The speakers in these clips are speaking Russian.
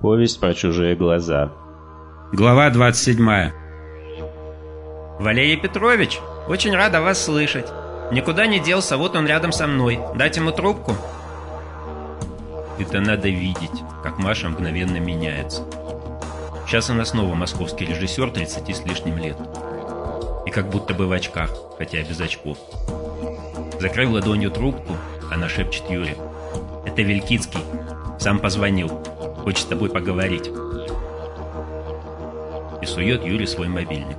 Повесть про чужие глаза. Глава 27. Валерий Петрович, очень рада вас слышать. Никуда не делся, вот он рядом со мной. Дать ему трубку? Это надо видеть, как Маша мгновенно меняется. Сейчас она снова московский режиссер 30 с лишним лет. И как будто бы в очках, хотя без очков. Закрыв ладонью трубку, она шепчет Юре. «Это Вилькицкий. Сам позвонил. Хочет с тобой поговорить». И сует Юре свой мобильник.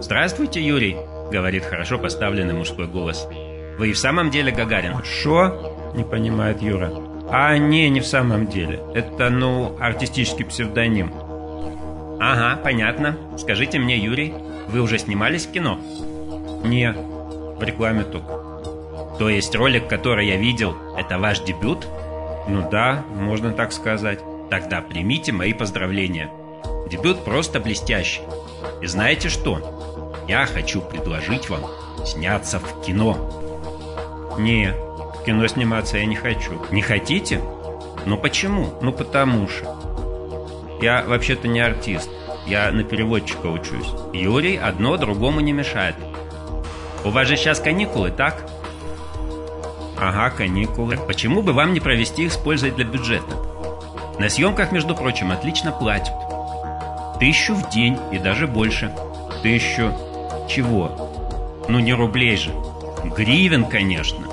«Здравствуйте, Юрий», — говорит хорошо поставленный мужской голос. «Вы и в самом деле Гагарин?» «Шо?» — не понимает Юра. «А, не, не в самом деле. Это, ну, артистический псевдоним». «Ага, понятно. Скажите мне, Юрий, вы уже снимались в кино?» «Не, в рекламе только». «То есть ролик, который я видел, это ваш дебют?» «Ну да, можно так сказать». «Тогда примите мои поздравления. Дебют просто блестящий. И знаете что? Я хочу предложить вам сняться в кино». «Не, в кино сниматься я не хочу». «Не хотите? Ну почему?» «Ну потому что. Я вообще-то не артист. Я на переводчика учусь. Юрий одно другому не мешает. У вас же сейчас каникулы, так? Ага, каникулы. Так почему бы вам не провести их с пользой для бюджета? На съемках, между прочим, отлично платят. Тысячу в день и даже больше. Тысячу... чего? Ну не рублей же. Гривен, конечно.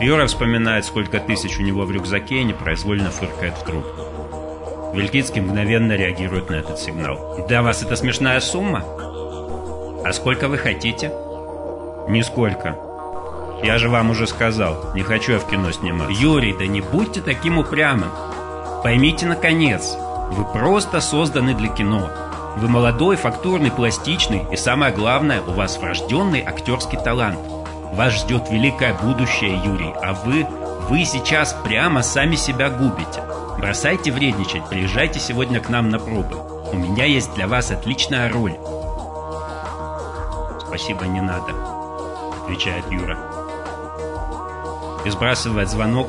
Юра вспоминает, сколько тысяч у него в рюкзаке и непроизвольно фыркает в трубку. Вилькицкий мгновенно реагирует на этот сигнал. «Для вас это смешная сумма? А сколько вы хотите?» «Нисколько. Я же вам уже сказал, не хочу я в кино сниматься». «Юрий, да не будьте таким упрямым. Поймите, наконец, вы просто созданы для кино. Вы молодой, фактурный, пластичный, и самое главное, у вас врожденный актерский талант. Вас ждет великое будущее, Юрий, а вы, вы сейчас прямо сами себя губите. Бросайте вредничать, приезжайте сегодня к нам на пробы. У меня есть для вас отличная роль. Спасибо, не надо, отвечает Юра. И сбрасывает звонок,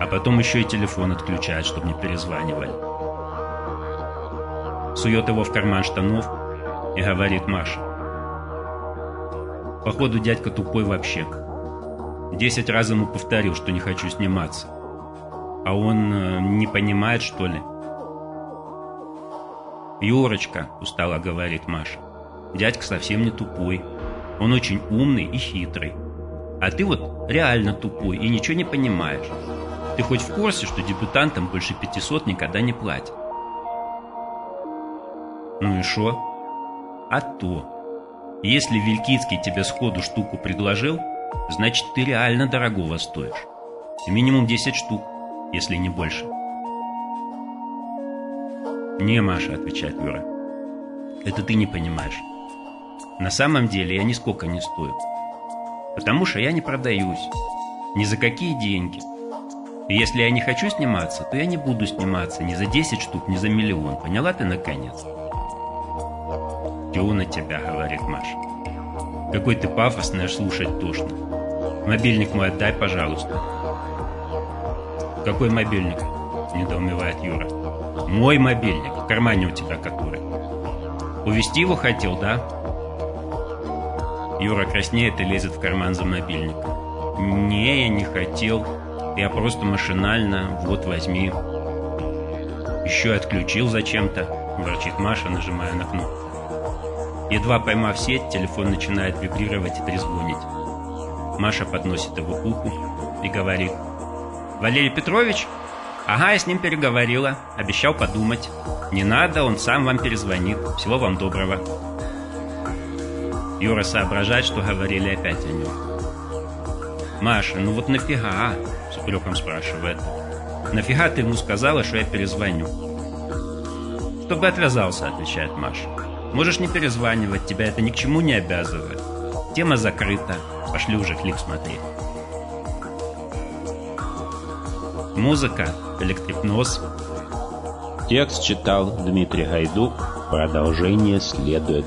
а потом еще и телефон отключает, чтобы не перезванивали. Сует его в карман штанов и говорит Маша. Походу, дядька тупой вообще. Десять раз ему повторил, что не хочу сниматься. А он э, не понимает, что ли? «Юрочка», — устало говорит Маша, — «дядька совсем не тупой. Он очень умный и хитрый. А ты вот реально тупой и ничего не понимаешь. Ты хоть в курсе, что дебютантам больше 500 никогда не платят?» «Ну и шо?» «А то. Если Вилькицкий тебе сходу штуку предложил, значит, ты реально дорогого стоишь. Минимум 10 штук если не больше. «Не, Маша», — отвечает Юра. «Это ты не понимаешь. На самом деле я нисколько не стою. Потому что я не продаюсь. Ни за какие деньги. И если я не хочу сниматься, то я не буду сниматься ни за 10 штук, ни за миллион. Поняла ты, наконец?» «Тю на тебя», — говорит Маша. «Какой ты пафосный, аж слушать тошно. Мобильник мой отдай, пожалуйста». «Какой мобильник?» – недоумевает Юра. «Мой мобильник, в кармане у тебя который. Увести его хотел, да?» Юра краснеет и лезет в карман за мобильником. «Не, я не хотел. Я просто машинально. Вот, возьми». «Еще отключил зачем-то», – ворчит Маша, нажимая на кнопку. Едва поймав сеть, телефон начинает вибрировать и трезвонить. Маша подносит его к уху и говорит – Валерий Петрович? Ага, я с ним переговорила. Обещал подумать. Не надо, он сам вам перезвонит. Всего вам доброго. Юра соображает, что говорили опять о нем. «Маша, ну вот нафига?» а?» С упреком спрашивает. «Нафига ты ему сказала, что я перезвоню?» «Чтобы отвязался», отвечает Маша. «Можешь не перезванивать, тебя это ни к чему не обязывает. Тема закрыта. Пошли уже клип смотреть». Музыка «Электрипноз». Текст читал Дмитрий Гайдук. Продолжение следует.